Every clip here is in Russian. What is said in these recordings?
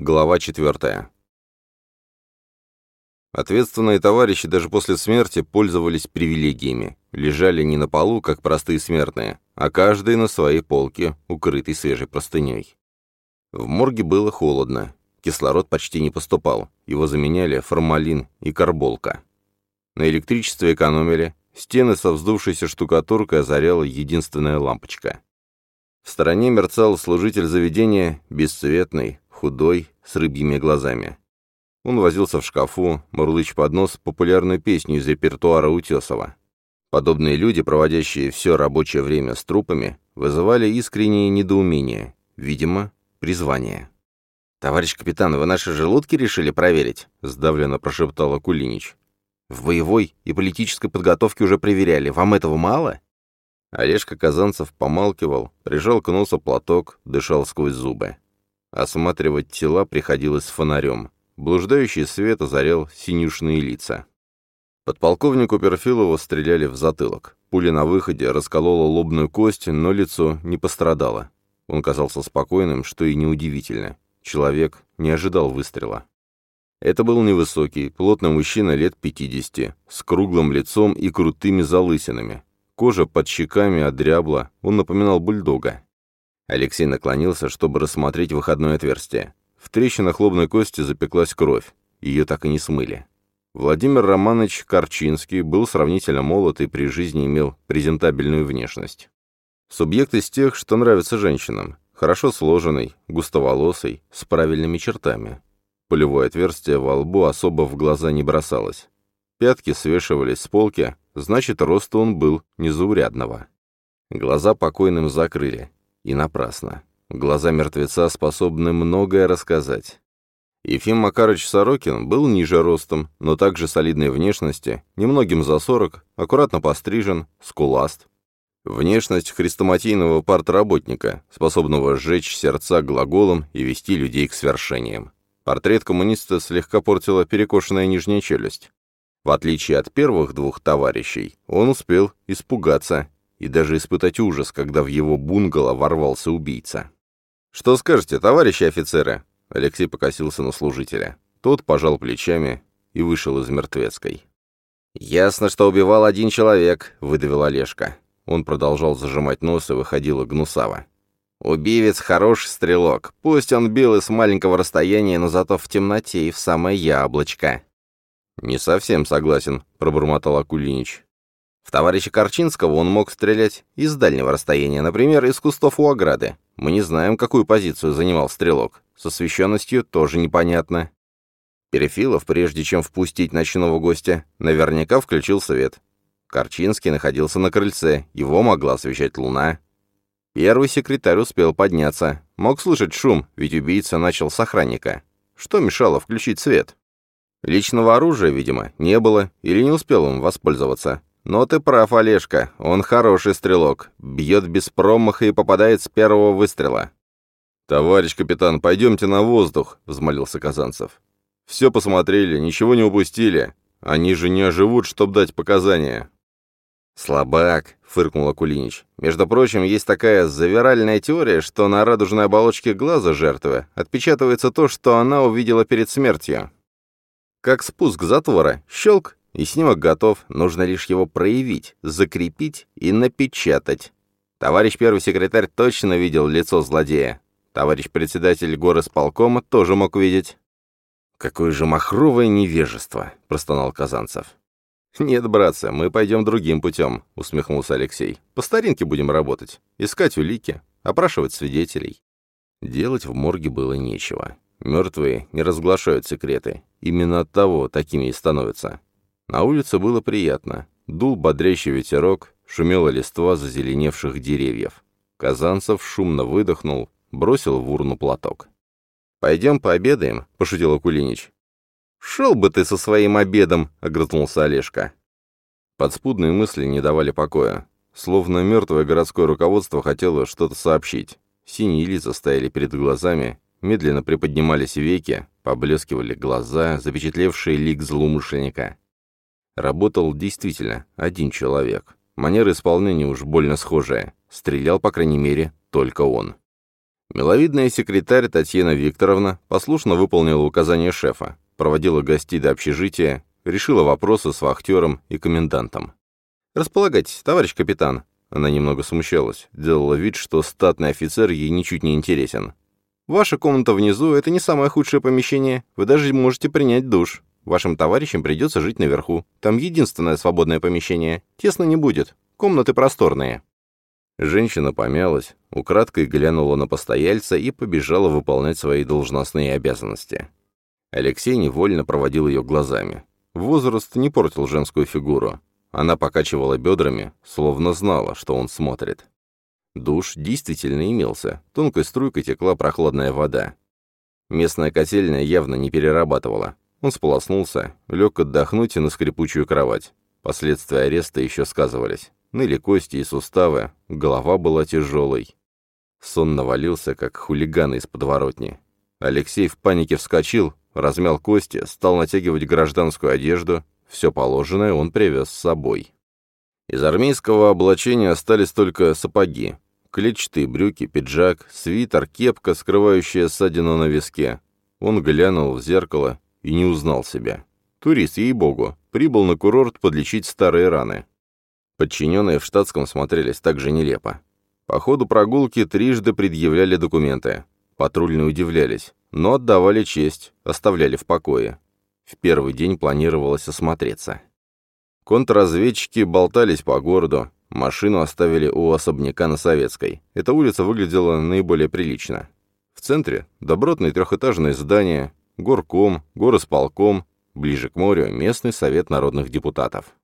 Глава 4. Ответственные товарищи даже после смерти пользовались привилегиями. Лежали не на полу, как простые смертные, а каждый на своей полке, укрытый свежей простыней. В морге было холодно. Кислород почти не поступал. Его заменяли формалин и карболка. На электричестве экономили. Стены со вздувшейся штукатуркой озаряла единственная лампочка. В стороне мерцал служитель заведения, бесцветный, худой, с рыбьими глазами. Он возился в шкафу, мурлыч под нос популярную песню из репертуара Утесова. Подобные люди, проводящие все рабочее время с трупами, вызывали искреннее недоумение, видимо, призвание. «Товарищ капитан, вы наши желудки решили проверить?» — сдавленно прошептал Акулинич. «В боевой и политической подготовке уже проверяли. Вам этого мало?» Олежка Казанцев помалкивал, прижал к носу платок, дышал сквозь зубы. Осматривать тела приходилось с фонарем. Блуждающий свет озарял синюшные лица. Подполковнику Перфилову стреляли в затылок. Пуля на выходе расколола лобную кость, но лицо не пострадало. Он казался спокойным, что и неудивительно. Человек не ожидал выстрела. Это был невысокий, плотный мужчина лет 50, с круглым лицом и крутыми залысинами. Кожа под щеками одрябла, он напоминал бульдога. Алексей наклонился, чтобы рассмотреть выходное отверстие. В трещинах лобной кости запеклась кровь. Ее так и не смыли. Владимир Романович Корчинский был сравнительно молод и при жизни имел презентабельную внешность. Субъект из тех, что нравится женщинам. Хорошо сложенный, густоволосый, с правильными чертами. Полевое отверстие во лбу особо в глаза не бросалось. Пятки свешивались с полки, значит, рост он был незаурядного. Глаза покойным закрыли, и напрасно. Глаза мертвеца способны многое рассказать. Ефим Макарович Сорокин был ниже ростом, но также солидной внешности, немногим за сорок, аккуратно пострижен, скуласт. Внешность хрестоматийного партработника, способного сжечь сердца глаголом и вести людей к свершениям. Портрет коммуниста слегка портила перекошенная нижняя челюсть. В отличие от первых двух товарищей, он успел испугаться и даже испытать ужас, когда в его бунгало ворвался убийца. «Что скажете, товарищи офицеры?» Алексей покосился на служителя. Тот пожал плечами и вышел из мертвецкой. «Ясно, что убивал один человек», — выдавил Олежка. Он продолжал зажимать нос и выходило гнусаво. «Убивец — хороший стрелок. Пусть он бил из маленького расстояния, но зато в темноте и в самое яблочко». «Не совсем согласен», — пробормотал Акулинич. В товарища Корчинского он мог стрелять из дальнего расстояния, например, из кустов у ограды. Мы не знаем, какую позицию занимал стрелок. С освещенностью тоже непонятно. Перефилов, прежде чем впустить ночного гостя, наверняка включил свет. Корчинский находился на крыльце, его могла освещать луна. Первый секретарь успел подняться. Мог слышать шум, ведь убийца начал с охранника. Что мешало включить свет? Личного оружия, видимо, не было, или не успел он воспользоваться. «Но ты прав, Олежка, он хороший стрелок, бьет без промаха и попадает с первого выстрела». «Товарищ капитан, пойдемте на воздух», — взмолился Казанцев. «Все посмотрели, ничего не упустили. Они же не оживут, чтоб дать показания». «Слабак», — фыркнул Акулинич. «Между прочим, есть такая завиральная теория, что на радужной оболочке глаза жертвы отпечатывается то, что она увидела перед смертью. Как спуск затвора. Щелк, и снимок готов, нужно лишь его проявить, закрепить и напечатать. Товарищ первый секретарь точно видел лицо злодея. Товарищ председатель горосполкома тоже мог видеть. «Какое же махровое невежество!» — простонал Казанцев. «Нет, братцы, мы пойдем другим путем», — усмехнулся Алексей. «По старинке будем работать. Искать улики, опрашивать свидетелей». Делать в морге было нечего. Мертвые не разглашают секреты. Именно от того такими и становятся. На улице было приятно. Дул бодрящий ветерок, шумела листва зазеленевших деревьев. Казанцев шумно выдохнул, бросил в урну платок. «Пойдем пообедаем», — пошутил Акулинич. «Шел бы ты со своим обедом», — огрызнулся Олежка. Подспудные мысли не давали покоя. Словно мертвое городское руководство хотело что-то сообщить. Синие лица стояли перед глазами, медленно приподнимались веки, поблескивали глаза, запечатлевшие лик злоумышленника. Работал действительно один человек. Манера исполнения уж больно схожая. Стрелял, по крайней мере, только он. Миловидная секретарь Татьяна Викторовна послушно выполнила указания шефа, проводила гостей до общежития, решила вопросы с вахтером и комендантом. «Располагайтесь, товарищ капитан». Она немного смущалась, делала вид, что статный офицер ей ничуть не интересен. «Ваша комната внизу — это не самое худшее помещение. Вы даже можете принять душ. Вашим товарищам придется жить наверху. Там единственное свободное помещение. Тесно не будет. Комнаты просторные». Женщина помялась, украдкой глянула на постояльца и побежала выполнять свои должностные обязанности. Алексей невольно проводил ее глазами. Возраст не портил женскую фигуру. Она покачивала бедрами, словно знала, что он смотрит. Душ действительно имелся, тонкой струйкой текла прохладная вода. Местная котельная явно не перерабатывала. Он сполоснулся, лег отдохнуть на скрипучую кровать. Последствия ареста еще сказывались. Ныли кости и суставы, голова была тяжелой. Сон навалился, как хулиганы из подворотни. Алексей в панике вскочил, размял кости, стал натягивать гражданскую одежду, все положенное он привез с собой. Из армейского облачения остались только сапоги, клетчатые брюки, пиджак, свитер, кепка, скрывающая ссадину на виске. Он глянул в зеркало и не узнал себя. Турист, ей-богу, прибыл на курорт подлечить старые раны. Подчиненные в штатском смотрелись так же нелепо. По ходу прогулки трижды предъявляли документы. Патрульные удивлялись, но отдавали честь, оставляли в покое. В первый день планировалось осмотреться. Контрразведчики болтались по городу, машину оставили у особняка на Советской. Эта улица выглядела наиболее прилично. В центре добротное трехэтажное здание, горком, горосполком, ближе к морю местный совет народных депутатов.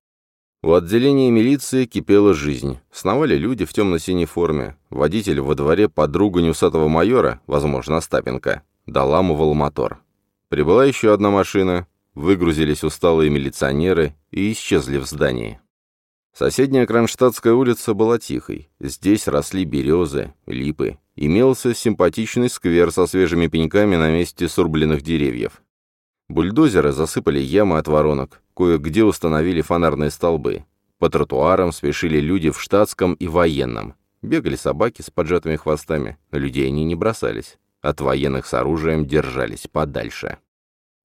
У отделения милиции кипела жизнь. Сновали люди в темно-синей форме. Водитель во дворе подруга неусатого майора, возможно, Остапенко, доламывал мотор. Прибыла еще одна машина, выгрузились усталые милиционеры и исчезли в здании. Соседняя Кронштадтская улица была тихой. Здесь росли березы, липы. Имелся симпатичный сквер со свежими пеньками на месте срубленных деревьев. Бульдозеры засыпали ямы от воронок, кое-где установили фонарные столбы. По тротуарам спешили люди в штатском и военном. Бегали собаки с поджатыми хвостами, на людей они не бросались. От военных с оружием держались подальше.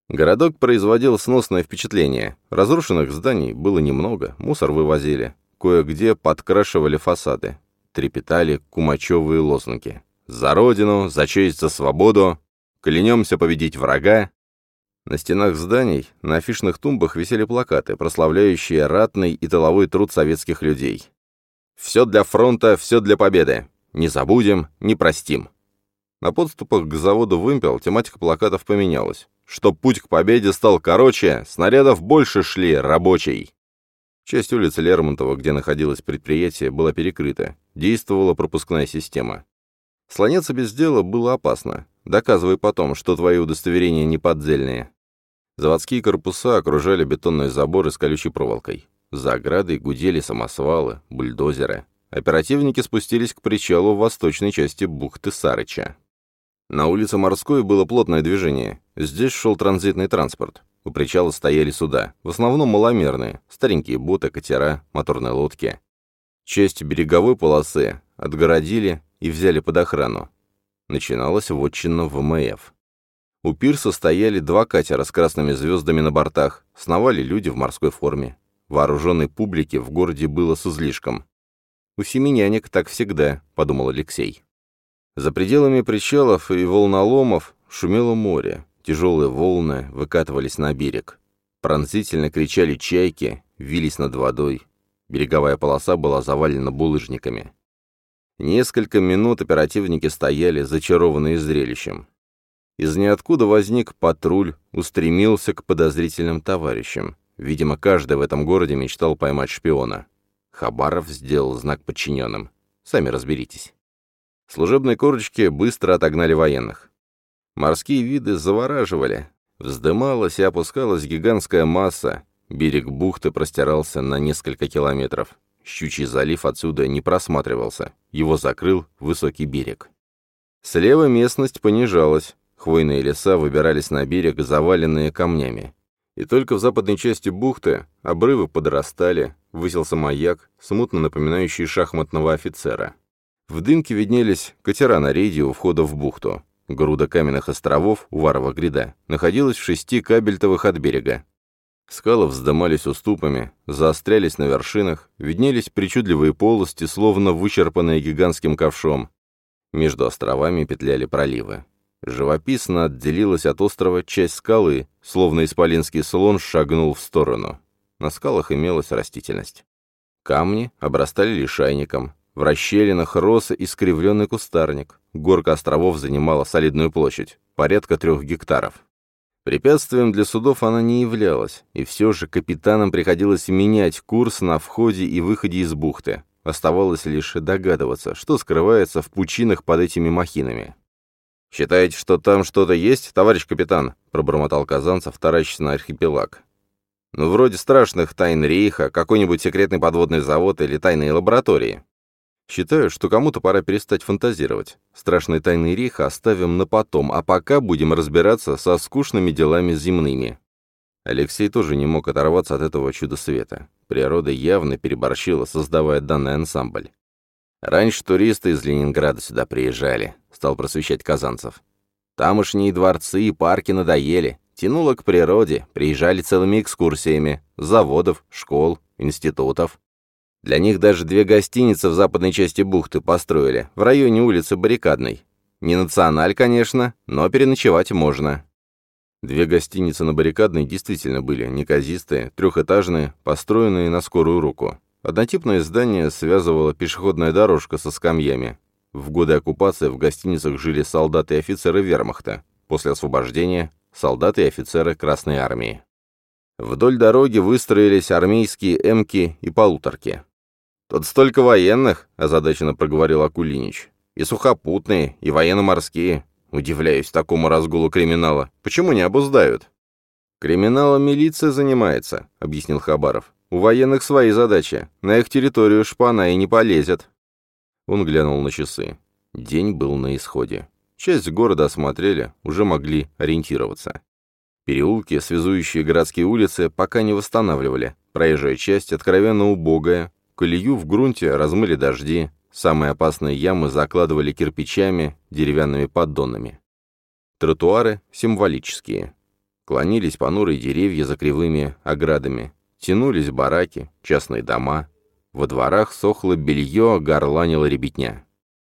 Городок производил сносное впечатление. Разрушенных зданий было немного, мусор вывозили. Кое-где подкрашивали фасады. Трепетали кумачевые лозунги. «За Родину! За честь! За свободу! Клянемся победить врага!» На стенах зданий, на афишных тумбах висели плакаты, прославляющие ратный и тыловой труд советских людей. «Все для фронта, все для победы! Не забудем, не простим!» На подступах к заводу «Вымпел» тематика плакатов поменялась. Чтоб путь к победе стал короче, снарядов больше шли, рабочий. Часть улицы Лермонтова, где находилось предприятие, была перекрыта. Действовала пропускная система. Слоняться без дела было опасно. Доказывай потом, что твои удостоверения не поддельные. Заводские корпуса окружали бетонный забор с колючей проволокой. За оградой гудели самосвалы, бульдозеры. Оперативники спустились к причалу в восточной части бухты Сарыча. На улице Морской было плотное движение. Здесь шел транзитный транспорт. У причала стояли суда, в основном маломерные, старенькие боты, катера, моторные лодки. Часть береговой полосы отгородили и взяли под охрану. Начиналась вотчина ВМФ. У пирса стояли два катера с красными звездами на бортах, сновали люди в морской форме. Вооруженной публики в городе было с излишком. «У семенянек так всегда», — подумал Алексей. За пределами причалов и волноломов шумело море. Тяжелые волны выкатывались на берег. Пронзительно кричали чайки, вились над водой. Береговая полоса была завалена булыжниками. Несколько минут оперативники стояли, зачарованные зрелищем. Из ниоткуда возник патруль, устремился к подозрительным товарищам. Видимо, каждый в этом городе мечтал поймать шпиона. Хабаров сделал знак подчиненным. Сами разберитесь. Служебные корочки быстро отогнали военных. Морские виды завораживали. Вздымалась и опускалась гигантская масса. Берег бухты простирался на несколько километров. Щучий залив отсюда не просматривался. Его закрыл высокий берег. Слева местность понижалась. Хвойные леса выбирались на берег, заваленные камнями. И только в западной части бухты обрывы подрастали, высился маяк, смутно напоминающий шахматного офицера. В дымке виднелись катера на рейде у входа в бухту. Груда каменных островов, Уварова гряда, находилась в шести кабельтовых от берега. Скалы вздымались уступами, заострялись на вершинах, виднелись причудливые полости, словно вычерпанные гигантским ковшом. Между островами петляли проливы. Живописно отделилась от острова часть скалы, словно исполинский слон шагнул в сторону. На скалах имелась растительность. Камни обрастали лишайником, в расщелинах рос искривленный кустарник. Горка островов занимала солидную площадь, порядка трех гектаров. Препятствием для судов она не являлась, и все же капитанам приходилось менять курс на входе и выходе из бухты. Оставалось лишь догадываться, что скрывается в пучинах под этими махинами. «Считаете, что там что-то есть, товарищ капитан?» — пробормотал Казанцев, таращится на архипелаг. «Ну, вроде страшных тайн рейха, какой-нибудь секретный подводный завод или тайные лаборатории». Считаю, что кому-то пора перестать фантазировать. Страшные тайны Рейха оставим на потом, а пока будем разбираться со скучными делами земными. Алексей тоже не мог оторваться от этого чуда света. Природа явно переборщила, создавая данный ансамбль. Раньше туристы из Ленинграда сюда приезжали, стал просвещать Казанцев. Тамошние дворцы и парки надоели, тянуло к природе, приезжали целыми экскурсиями, заводов, школ, институтов. Для них даже две гостиницы в западной части бухты построили, в районе улицы Баррикадной. Не националь, конечно, но переночевать можно. Две гостиницы на Баррикадной действительно были неказистые, трехэтажные, построенные на скорую руку. Однотипное здание связывала пешеходная дорожка со скамьями. В годы оккупации в гостиницах жили солдаты и офицеры вермахта. После освобождения – солдаты и офицеры Красной армии. Вдоль дороги выстроились армейские эмки и полуторки. «Тут столько военных», — озадаченно проговорил Акулинич. «И сухопутные, и военно-морские. Удивляюсь такому разгулу криминала. Почему не обуздают?» «Криминалом милиция занимается», — объяснил Хабаров. «У военных свои задачи. На их территорию шпана и не полезет». Он глянул на часы. День был на исходе. Часть города осмотрели, уже могли ориентироваться. Переулки, связующие городские улицы, пока не восстанавливали. Проезжая часть откровенно убогая, Колею в грунте размыли дожди, самые опасные ямы закладывали кирпичами, деревянными поддонами. Тротуары символические. Клонились понурые деревья за кривыми оградами, тянулись бараки, частные дома. Во дворах сохло белье, горланила ребятня.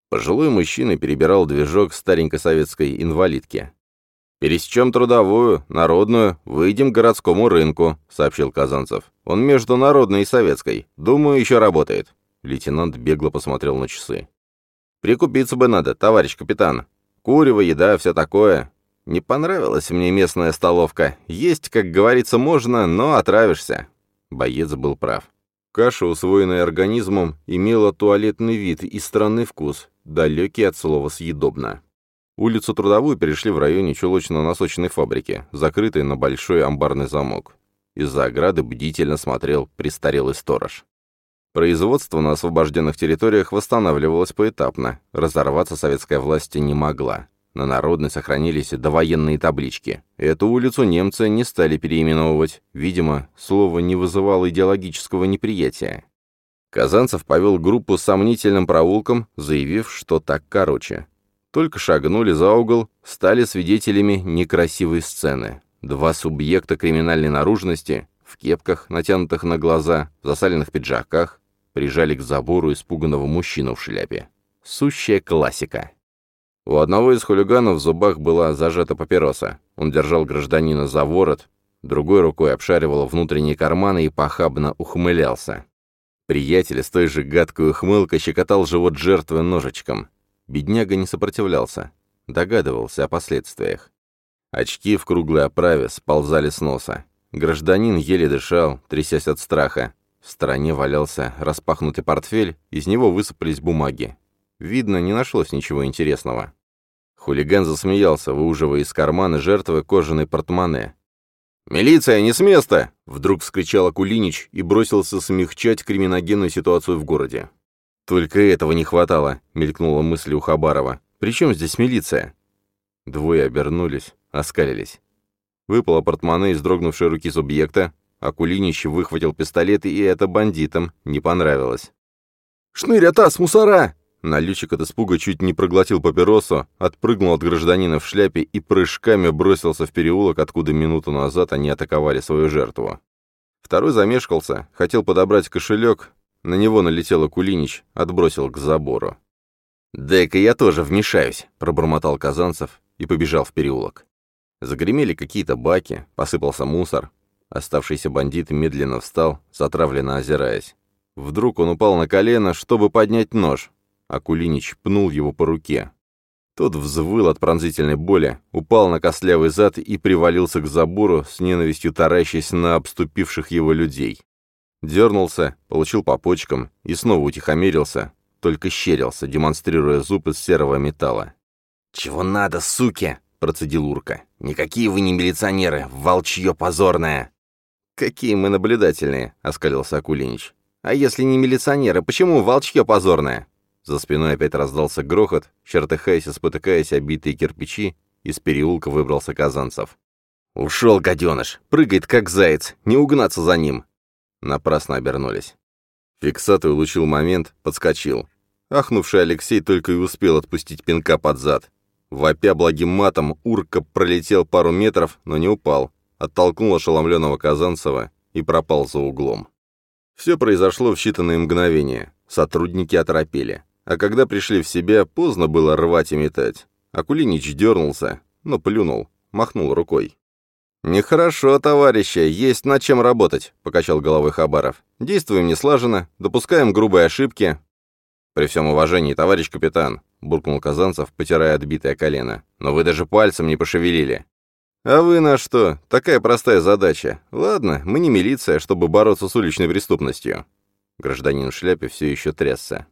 Пожилой мужчина перебирал движок старенькой советской инвалидки. «Пересечем трудовую, народную, выйдем к городскому рынку», — сообщил Казанцев. «Он международный и советской. Думаю, еще работает». Лейтенант бегло посмотрел на часы. «Прикупиться бы надо, товарищ капитан. Курево, еда, все такое. Не понравилась мне местная столовка. Есть, как говорится, можно, но отравишься». Боец был прав. Каша, усвоенная организмом, имела туалетный вид и странный вкус, далекий от слова «съедобно». Улицу Трудовую перешли в районе чулочно-носочной фабрики, закрытой на большой амбарный замок. Из-за ограды бдительно смотрел престарелый сторож. Производство на освобожденных территориях восстанавливалось поэтапно. Разорваться советская власть не могла. На Народной сохранились довоенные таблички. Эту улицу немцы не стали переименовывать. Видимо, слово не вызывало идеологического неприятия. Казанцев повел группу сомнительным проулком, заявив, что так короче. Только шагнули за угол, стали свидетелями некрасивой сцены. Два субъекта криминальной наружности, в кепках, натянутых на глаза, в засаленных пиджаках, прижали к забору испуганного мужчину в шляпе. Сущая классика. У одного из хулиганов в зубах была зажата папироса. Он держал гражданина за ворот, другой рукой обшаривал внутренние карманы и похабно ухмылялся. Приятель с той же гадкой ухмылкой щекотал живот жертвы ножичком. Бедняга не сопротивлялся, догадывался о последствиях. Очки в круглой оправе сползали с носа. Гражданин еле дышал, трясясь от страха. В стороне валялся распахнутый портфель, из него высыпались бумаги. Видно, не нашлось ничего интересного. Хулиган засмеялся, выуживая из кармана жертвы кожаный портмоне. «Милиция, не с места!» — вдруг вскричал Акулинич и бросился смягчать криминогенную ситуацию в городе. «Только этого не хватало», — мелькнула мысль у Хабарова. «При чем здесь милиция?» Двое обернулись, оскалились. Выпало портмоне из дрогнувшей руки субъекта, а Кулинич выхватил пистолет, и это бандитам не понравилось. «Шнырь, атас, мусора!» Налетчик от испуга чуть не проглотил папиросу, отпрыгнул от гражданина в шляпе и прыжками бросился в переулок, откуда минуту назад они атаковали свою жертву. Второй замешкался, хотел подобрать кошелек, на него налетел Акулинич, отбросил к забору. «Дай-ка я тоже вмешаюсь», — пробормотал Казанцев и побежал в переулок. Загремели какие-то баки, посыпался мусор. Оставшийся бандит медленно встал, затравленно озираясь. Вдруг он упал на колено, чтобы поднять нож. Акулинич пнул его по руке. Тот взвыл от пронзительной боли, упал на костлявый зад и привалился к забору, с ненавистью таращась на обступивших его людей. Дернулся, получил по почкам и снова утихомирился, только щерился, демонстрируя зуб из серого металла. «Чего надо, суки?» — процедил Урка. «Никакие вы не милиционеры, волчье позорное!» «Какие мы наблюдательные!» — оскалился Акулинич. «А если не милиционеры, почему волчье позорное?» За спиной опять раздался грохот, чертыхаясь и спотыкаясь обитые кирпичи, из переулка выбрался Казанцев. «Ушел, гаденыш! Прыгает, как заяц! Не угнаться за ним!» Напрасно обернулись. Фиксатый улучил момент, подскочил. Ахнувший Алексей только и успел отпустить пинка под зад. Вопя благим матом, урка пролетел пару метров, но не упал. Оттолкнул ошеломленного Казанцева и пропал за углом. Все произошло в считанные мгновения. Сотрудники оторопели. А когда пришли в себя, поздно было рвать и метать. Акулинич дернулся, но плюнул, махнул рукой. «Нехорошо, товарищи, есть над чем работать», — покачал головой Хабаров. «Действуем неслаженно, допускаем грубые ошибки». «При всем уважении, товарищ капитан», — буркнул Казанцев, потирая отбитое колено. «Но вы даже пальцем не пошевелили». «А вы на что? Такая простая задача. Ладно, мы не милиция, чтобы бороться с уличной преступностью». Гражданин в шляпе все еще трясся.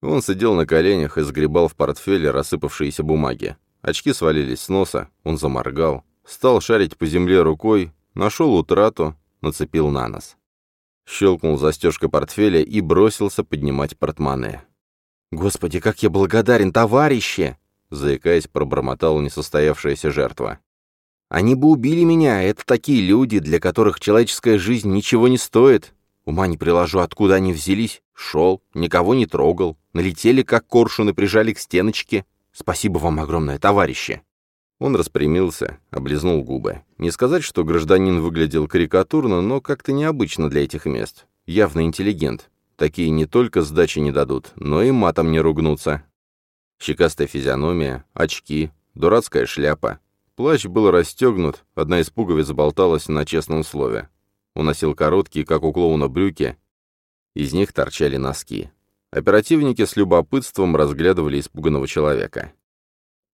Он сидел на коленях и сгребал в портфеле рассыпавшиеся бумаги. Очки свалились с носа, он заморгал, стал шарить по земле рукой, нашел утрату, нацепил на нос. Щелкнул застежкой портфеля и бросился поднимать портмоне. «Господи, как я благодарен, товарищи!» заикаясь, пробормотала несостоявшаяся жертва. «Они бы убили меня, это такие люди, для которых человеческая жизнь ничего не стоит. Ума не приложу, откуда они взялись. Шел, никого не трогал. Налетели, как коршуны, прижали к стеночке. Спасибо вам огромное, товарищи!» Он распрямился, облизнул губы. Не сказать, что гражданин выглядел карикатурно, но как-то необычно для этих мест. Явно интеллигент. Такие не только сдачи не дадут, но и матом не ругнутся. Щекастая физиономия, очки, дурацкая шляпа. Плащ был расстегнут, одна из пуговиц болталась на честном слове. Он носил короткие, как у клоуна, брюки. Из них торчали носки. Оперативники с любопытством разглядывали испуганного человека.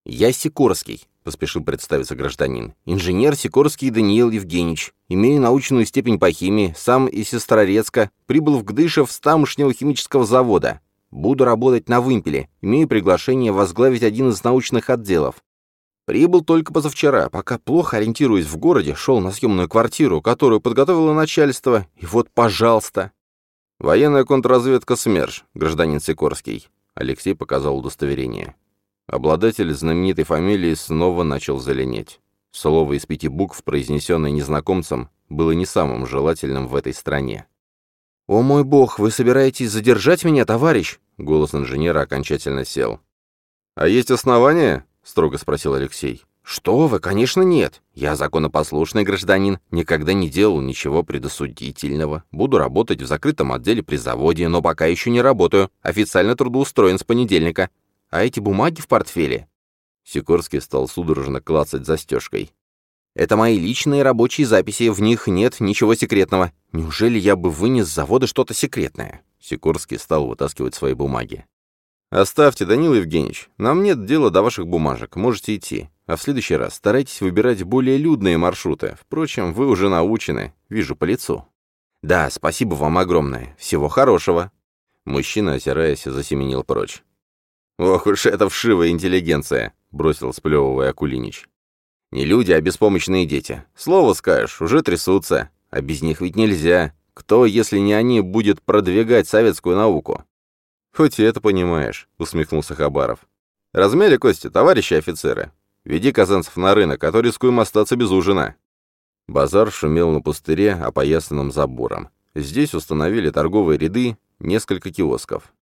«Я Сикорский», — поспешил представиться гражданин. «Инженер Сикорский Даниил Евгеньевич. Имею научную степень по химии, сам из Сестрорецка, прибыл в Гдышев с тамошнего химического завода. Буду работать на вымпеле, имею приглашение возглавить один из научных отделов. Прибыл только позавчера, пока плохо ориентируясь в городе, шел на съемную квартиру, которую подготовило начальство, и вот, пожалуйста. Военная контрразведка СМЕРШ, гражданин Сикорский. Алексей показал удостоверение. Обладатель знаменитой фамилии снова начал зеленеть. Слово из пяти букв, произнесенное незнакомцем, было не самым желательным в этой стране. «О мой бог, вы собираетесь задержать меня, товарищ?» Голос инженера окончательно сел. «А есть основания?» — строго спросил Алексей. «Что вы, конечно, нет. Я законопослушный гражданин, никогда не делал ничего предосудительного. Буду работать в закрытом отделе при заводе, но пока еще не работаю. Официально трудоустроен с понедельника. А эти бумаги в портфеле?» Сикорский стал судорожно клацать застежкой. «Это мои личные рабочие записи, в них нет ничего секретного. Неужели я бы вынес с завода что-то секретное?» Сикорский стал вытаскивать свои бумаги. «Оставьте, Данил Евгеньевич. Нам нет дела до ваших бумажек. Можете идти. А в следующий раз старайтесь выбирать более людные маршруты. Впрочем, вы уже научены. Вижу по лицу». «Да, спасибо вам огромное. Всего хорошего». Мужчина, озираясь, засеменил прочь. «Ох уж эта вшивая интеллигенция!» — бросил сплевывая Акулинич. «Не люди, а беспомощные дети. Слово скажешь, уже трясутся. А без них ведь нельзя. Кто, если не они, будет продвигать советскую науку? «Хоть и это понимаешь», — усмехнулся Хабаров. «Размяли кости, товарищи офицеры. Веди казанцев на рынок, а то рискуем остаться без ужина». Базар шумел на пустыре, опоясанном забором. Здесь установили торговые ряды, несколько киосков.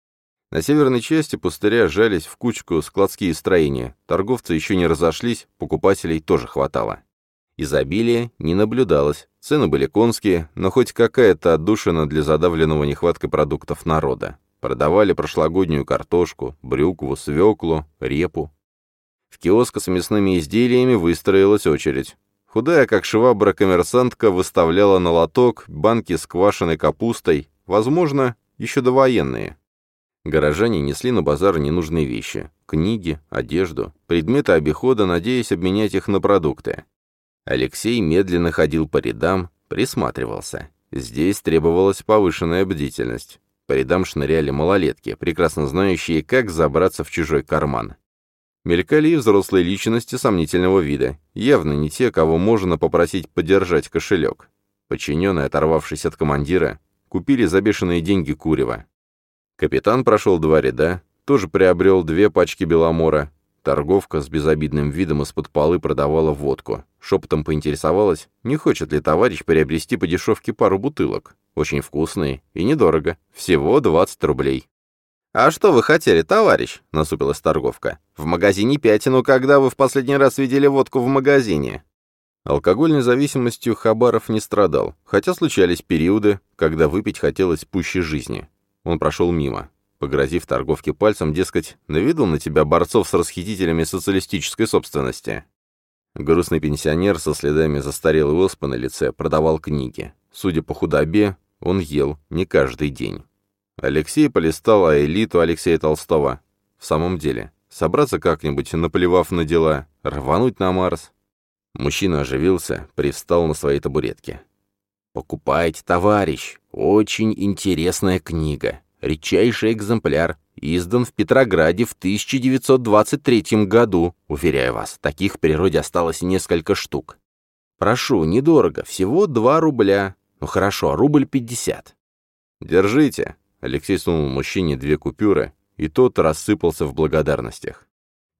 На северной части пустыря жались в кучку складские строения. Торговцы еще не разошлись, покупателей тоже хватало. Изобилия не наблюдалось, цены были конские, но хоть какая-то отдушина для задавленного нехваткой продуктов народа. Продавали прошлогоднюю картошку, брюкву, свеклу, репу. В киоск с мясными изделиями выстроилась очередь. Худая, как швабра, коммерсантка выставляла на лоток банки с квашеной капустой, возможно, еще довоенные. Горожане несли на базар ненужные вещи – книги, одежду, предметы обихода, надеясь обменять их на продукты. Алексей медленно ходил по рядам, присматривался. Здесь требовалась повышенная бдительность. По рядам шныряли малолетки, прекрасно знающие, как забраться в чужой карман. Мелькали и взрослые личности сомнительного вида, явно не те, кого можно попросить подержать кошелек. Подчиненные, оторвавшись от командира, купили за бешеные деньги курева. Капитан прошел два ряда, тоже приобрел две пачки беломора. Торговка с безобидным видом из-под полы продавала водку. Шепотом поинтересовалась, не хочет ли товарищ приобрести по дешевке пару бутылок. Очень вкусные и недорого. Всего 20 рублей. «А что вы хотели, товарищ?» — насупилась торговка. «В магазине пятину, когда вы в последний раз видели водку в магазине?» Алкогольной зависимостью Хабаров не страдал, хотя случались периоды, когда выпить хотелось пуще жизни. Он прошел мимо, погрозив торговке пальцем, дескать, навидал на тебя борцов с расхитителями социалистической собственности. Грустный пенсионер со следами застарелой оспы на лице продавал книги. Судя по худобе, он ел не каждый день. Алексей полистал элиту Алексея Толстого. В самом деле, собраться как-нибудь, наплевав на дела, рвануть на Марс. Мужчина оживился, привстал на своей табуретке. «Покупайте, товарищ! Очень интересная книга. Редчайший экземпляр. Издан в Петрограде в 1923 году. Уверяю вас, таких в природе осталось несколько штук. Прошу, недорого, всего 2 рубля. Ну хорошо, рубль 50. Держите. Алексей сунул мужчине две купюры, и тот рассыпался в благодарностях.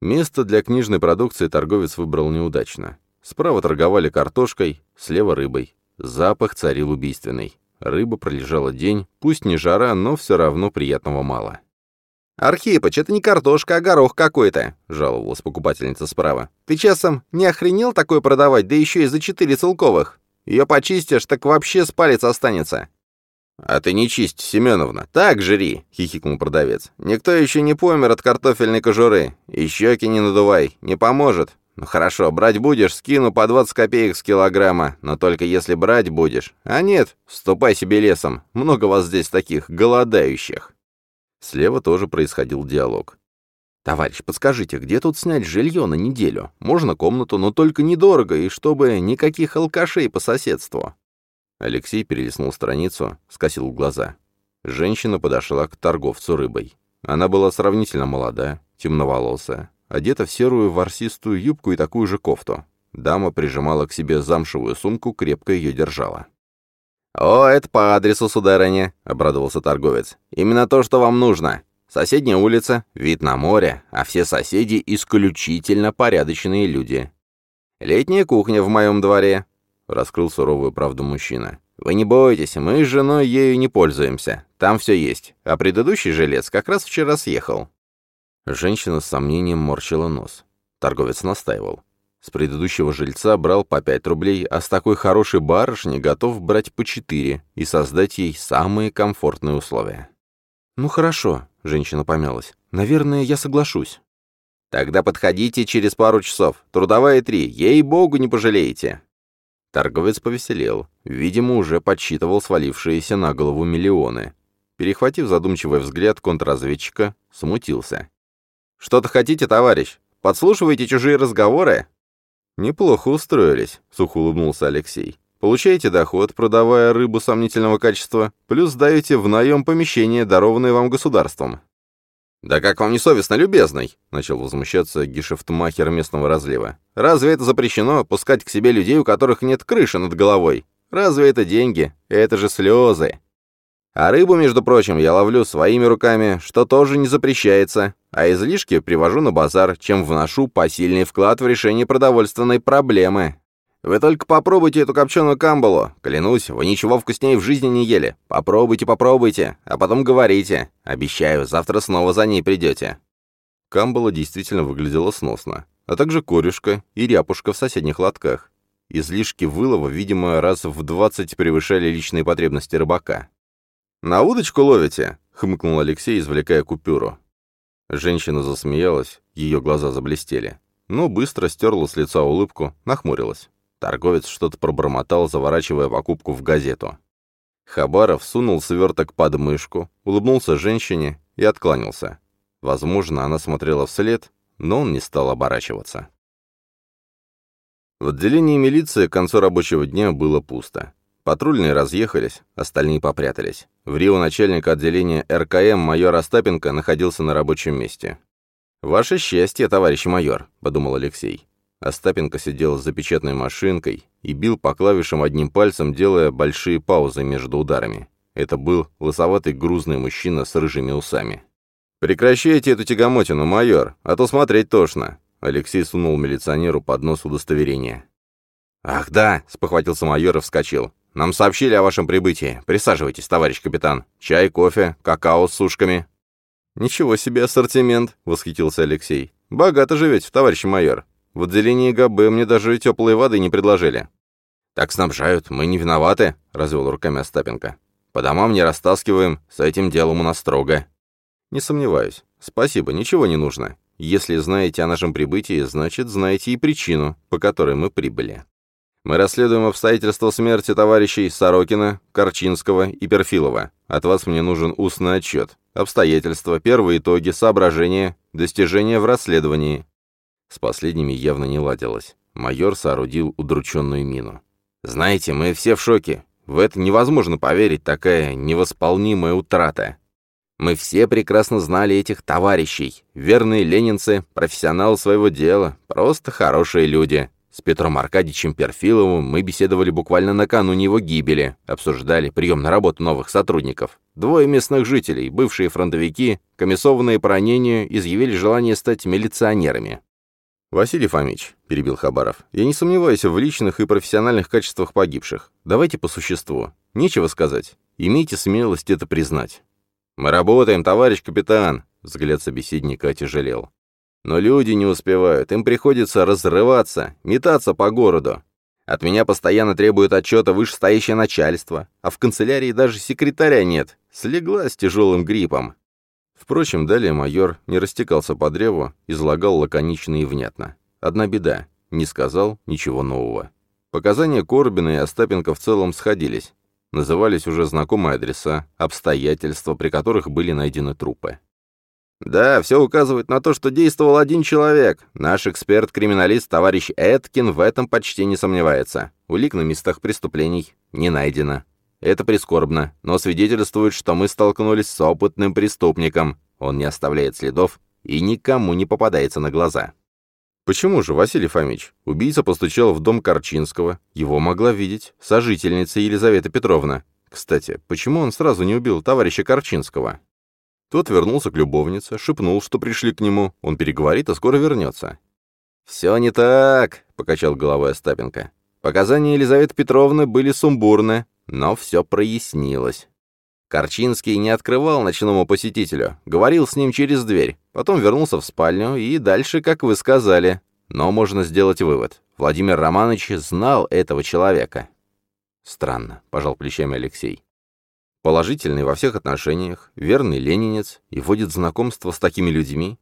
Место для книжной продукции торговец выбрал неудачно. Справа торговали картошкой, слева рыбой. Запах царил убийственный. Рыба пролежала день, пусть не жара, но все равно приятного мало. «Архипыч, это не картошка, а горох какой-то», — жаловалась покупательница справа. «Ты часом не охренел такое продавать, да еще и за четыре целковых? Ее почистишь, так вообще с палец останется». «А ты не чисть, Семеновна, так жри!» — хихикнул продавец. «Никто еще не помер от картофельной кожуры. И щеки не надувай, не поможет. «Ну хорошо, брать будешь, скину по 20 копеек с килограмма, но только если брать будешь. А нет, ступай себе лесом, много вас здесь таких, голодающих». Слева тоже происходил диалог. «Товарищ, подскажите, где тут снять жилье на неделю? Можно комнату, но только недорого, и чтобы никаких алкашей по соседству». Алексей перелистнул страницу, скосил глаза. Женщина подошла к торговцу рыбой. Она была сравнительно молода, темноволосая, одета в серую ворсистую юбку и такую же кофту. Дама прижимала к себе замшевую сумку, крепко ее держала. «О, это по адресу, сударыня», — обрадовался торговец. «Именно то, что вам нужно. Соседняя улица, вид на море, а все соседи исключительно порядочные люди. Летняя кухня в моем дворе», — раскрыл суровую правду мужчина. «Вы не бойтесь, мы с женой ею не пользуемся. Там все есть. А предыдущий жилец как раз вчера съехал. Женщина с сомнением морщила нос. Торговец настаивал. С предыдущего жильца брал по 5 рублей, а с такой хорошей барышни готов брать по 4 и создать ей самые комфортные условия. «Ну хорошо», — женщина помялась. «Наверное, я соглашусь». «Тогда подходите через пару часов. Трудовая три. Ей-богу, не пожалеете». Торговец повеселел. Видимо, уже подсчитывал свалившиеся на голову миллионы. Перехватив задумчивый взгляд контрразведчика, смутился. «Что-то хотите, товарищ? Подслушиваете чужие разговоры?» «Неплохо устроились», — сухо улыбнулся Алексей. «Получаете доход, продавая рыбу сомнительного качества, плюс сдаете в наем помещение, дарованное вам государством». «Да как вам не совестно, любезный?» — начал возмущаться гешефтмахер местного разлива. «Разве это запрещено, пускать к себе людей, у которых нет крыши над головой? Разве это деньги? Это же слезы!» А рыбу, между прочим, я ловлю своими руками, что тоже не запрещается, а излишки привожу на базар, чем вношу посильный вклад в решение продовольственной проблемы. Вы только попробуйте эту копченую камбалу. Клянусь, вы ничего вкуснее в жизни не ели. Попробуйте, попробуйте, а потом говорите. Обещаю, завтра снова за ней придете». Камбала действительно выглядела сносно, а также корешка и ряпушка в соседних лотках. Излишки вылова, видимо, раз в двадцать превышали личные потребности рыбака. «На удочку ловите?» — хмыкнул Алексей, извлекая купюру. Женщина засмеялась, ее глаза заблестели, но быстро стерла с лица улыбку, нахмурилась. Торговец что-то пробормотал, заворачивая покупку в газету. Хабаров сунул сверток под мышку, улыбнулся женщине и откланялся. Возможно, она смотрела вслед, но он не стал оборачиваться. В отделении милиции к концу рабочего дня было пусто. Патрульные разъехались, остальные попрятались. В Рио начальник отделения РКМ майор Остапенко находился на рабочем месте. «Ваше счастье, товарищ майор», — подумал Алексей. Остапенко сидел за печатной машинкой и бил по клавишам одним пальцем, делая большие паузы между ударами. Это был лысоватый грузный мужчина с рыжими усами. «Прекращайте эту тягомотину, майор, а то смотреть тошно!» Алексей сунул милиционеру под нос удостоверение. «Ах да!» — спохватился майор и вскочил. «Нам сообщили о вашем прибытии. Присаживайтесь, товарищ капитан. Чай, кофе, какао с сушками». «Ничего себе ассортимент!» — восхитился Алексей. «Богато живете, товарищ майор. В отделении ГБ мне даже теплой воды не предложили». «Так снабжают, мы не виноваты», — развел руками Остапенко. «По домам не растаскиваем, с этим делом у нас строго». «Не сомневаюсь. Спасибо, ничего не нужно. Если знаете о нашем прибытии, значит, знаете и причину, по которой мы прибыли. Мы расследуем обстоятельства смерти товарищей Сорокина, Корчинского и Перфилова. От вас мне нужен устный отчет. Обстоятельства, первые итоги, соображения, достижения в расследовании. С последними явно не ладилось. Майор соорудил удрученную мину. «Знаете, мы все в шоке. В это невозможно поверить, такая невосполнимая утрата. Мы все прекрасно знали этих товарищей. Верные ленинцы, профессионалы своего дела, просто хорошие люди. С Петром Аркадьевичем Перфиловым мы беседовали буквально накануне его гибели, обсуждали прием на работу новых сотрудников. Двое местных жителей, бывшие фронтовики, комиссованные по ранению, изъявили желание стать милиционерами. «Василий Фомич», — перебил Хабаров, — «я не сомневаюсь в личных и профессиональных качествах погибших. Давайте по существу. Нечего сказать. Имейте смелость это признать». «Мы работаем, товарищ капитан», — взгляд собеседника отяжелел. «Но люди не успевают, им приходится разрываться, метаться по городу. От меня постоянно требует отчета вышестоящее начальство, а в канцелярии даже секретаря нет, слегла с тяжелым гриппом. Впрочем, далее майор не растекался по древу, излагал лаконично и внятно. Одна беда — не сказал ничего нового. Показания Корбина и Остапенко в целом сходились. Назывались уже знакомые адреса, обстоятельства, при которых были найдены трупы. «Да, все указывает на то, что действовал один человек. Наш эксперт-криминалист, товарищ Эткин, в этом почти не сомневается. Улик на местах преступлений не найдено. Это прискорбно, но свидетельствует, что мы столкнулись с опытным преступником. Он не оставляет следов и никому не попадается на глаза. Почему же, Василий Фомич? Убийца постучал в дом Корчинского. Его могла видеть сожительница Елизавета Петровна. Кстати, почему он сразу не убил товарища Корчинского? Тот вернулся к любовнице, шепнул, что пришли к нему. Он переговорит, а скоро вернется. «Все не так», — покачал головой Остапенко. «Показания Елизаветы Петровны были сумбурны, но все прояснилось. Корчинский не открывал ночному посетителю, говорил с ним через дверь, потом вернулся в спальню и дальше, как вы сказали. Но можно сделать вывод. Владимир Романович знал этого человека. Странно, пожал плечами Алексей. Положительный во всех отношениях, верный ленинец и вводит знакомство с такими людьми?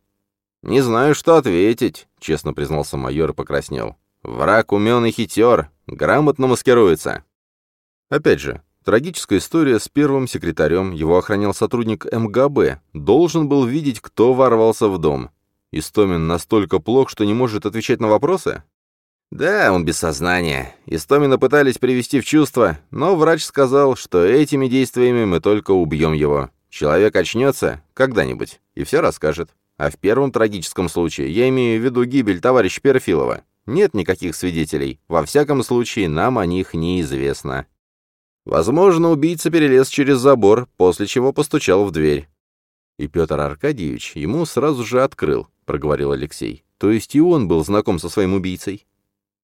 Не знаю, что ответить, честно признался майор и покраснел. Враг умен и хитер, грамотно маскируется. Опять же, трагическая история с первым секретарем, его охранял сотрудник МГБ, должен был видеть, кто ворвался в дом. Истомин настолько плох, что не может отвечать на вопросы? Да, он без сознания. Истомина пытались привести в чувство, но врач сказал, что этими действиями мы только убьем его. Человек очнется когда-нибудь и все расскажет. А в первом трагическом случае, я имею в виду гибель товарища Перфилова, нет никаких свидетелей. Во всяком случае, нам о них неизвестно. Возможно, убийца перелез через забор, после чего постучал в дверь. И Петр Аркадьевич ему сразу же открыл, проговорил Алексей. То есть и он был знаком со своим убийцей?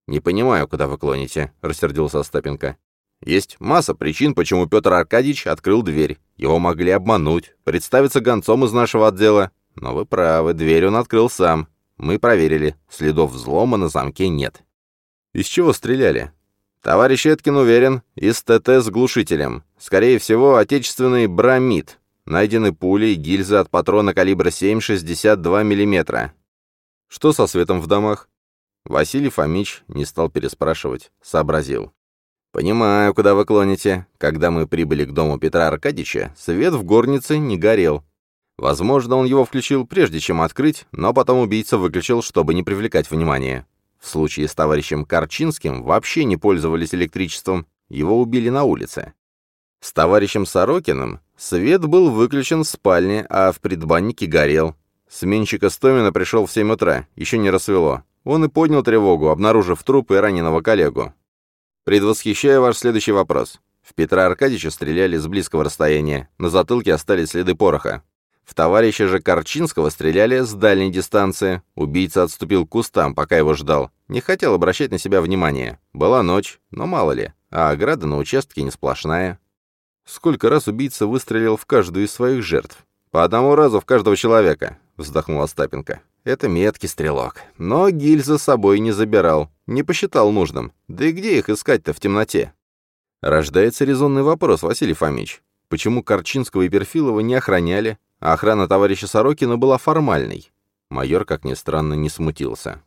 «Не понимаю, куда вы клоните», — рассердился Остапенко. «Есть масса причин, почему Петр Аркадьевич открыл дверь. Его могли обмануть, представиться гонцом из нашего отдела. Но вы правы, дверь он открыл сам. Мы проверили, следов взлома на замке нет». «Из чего стреляли?» «Товарищ Эткин уверен, из ТТ с глушителем. Скорее всего, отечественный бромид. Найдены пули и гильзы от патрона калибра 7,62 мм. Что со светом в домах? Василий Фомич не стал переспрашивать, сообразил. «Понимаю, куда вы клоните. Когда мы прибыли к дому Петра Аркадьевича, свет в горнице не горел. Возможно, он его включил прежде, чем открыть, но потом убийца выключил, чтобы не привлекать внимания. В случае с товарищем Корчинским вообще не пользовались электричеством, его убили на улице. С товарищем Сорокиным свет был выключен в спальне, а в предбаннике горел. Сменщик Истомина пришел в 7 утра, еще не рассвело. Он и поднял тревогу, обнаружив труп и раненого коллегу. Предвосхищаю ваш следующий вопрос. В Петра Аркадьевича стреляли с близкого расстояния, на затылке остались следы пороха. В товарища же Корчинского стреляли с дальней дистанции. Убийца отступил к кустам, пока его ждал. Не хотел обращать на себя внимание. Была ночь, но мало ли. А ограда на участке не сплошная. Сколько раз убийца выстрелил в каждую из своих жертв? По одному разу в каждого человека, вздохнул Остапенко. Это меткий стрелок. Но гильзы с собой не забирал, не посчитал нужным. Да и где их искать-то в темноте? Рождается резонный вопрос, Василий Фомич. Почему Корчинского и Перфилова не охраняли, а охрана товарища Сорокина была формальной? Майор, как ни странно, не смутился.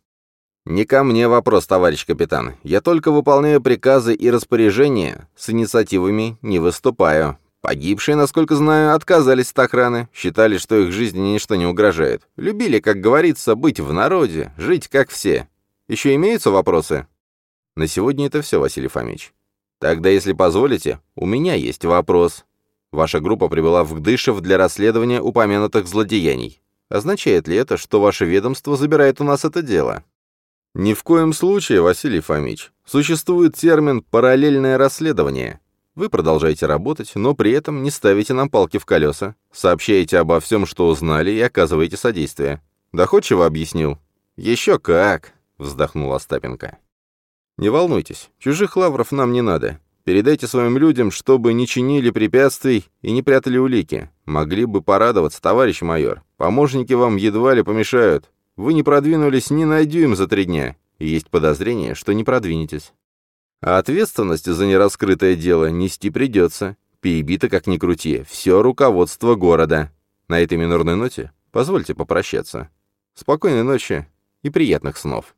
«Не ко мне вопрос, товарищ капитан. Я только выполняю приказы и распоряжения, с инициативами не выступаю. Погибшие, насколько знаю, отказались от охраны, считали, что их жизни ничто не угрожает. Любили, как говорится, быть в народе, жить как все. Еще имеются вопросы?» «На сегодня это все, Василий Фомич. Тогда, если позволите, у меня есть вопрос. Ваша группа прибыла в Гдышев для расследования упомянутых злодеяний. Означает ли это, что ваше ведомство забирает у нас это дело?» Ни в коем случае, Василий Фомич. Существует термин «параллельное расследование». Вы продолжаете работать, но при этом не ставите нам палки в колеса, сообщаете обо всем, что узнали, и оказываете содействие. Доходчиво объяснил? Еще как, вздохнул Остапенко. Не волнуйтесь, чужих лавров нам не надо. Передайте своим людям, чтобы не чинили препятствий и не прятали улики. Могли бы порадоваться, товарищ майор. Помощники вам едва ли помешают. Вы не продвинулись ни на дюйм за три дня, и есть подозрение, что не продвинетесь. А ответственность за нераскрытое дело нести придется. Перебито, как ни крути, все руководство города. На этой минорной ноте позвольте попрощаться. Спокойной ночи и приятных снов.